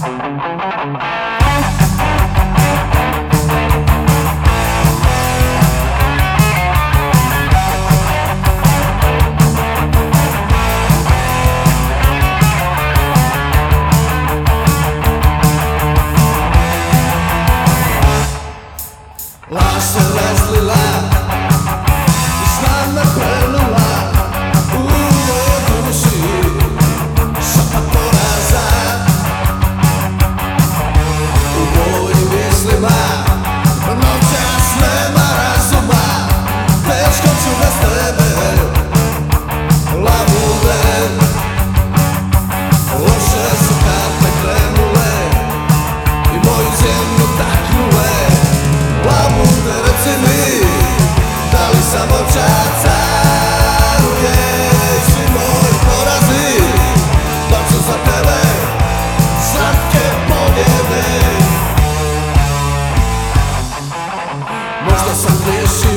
Lost and Leslie last. Mas dessa vez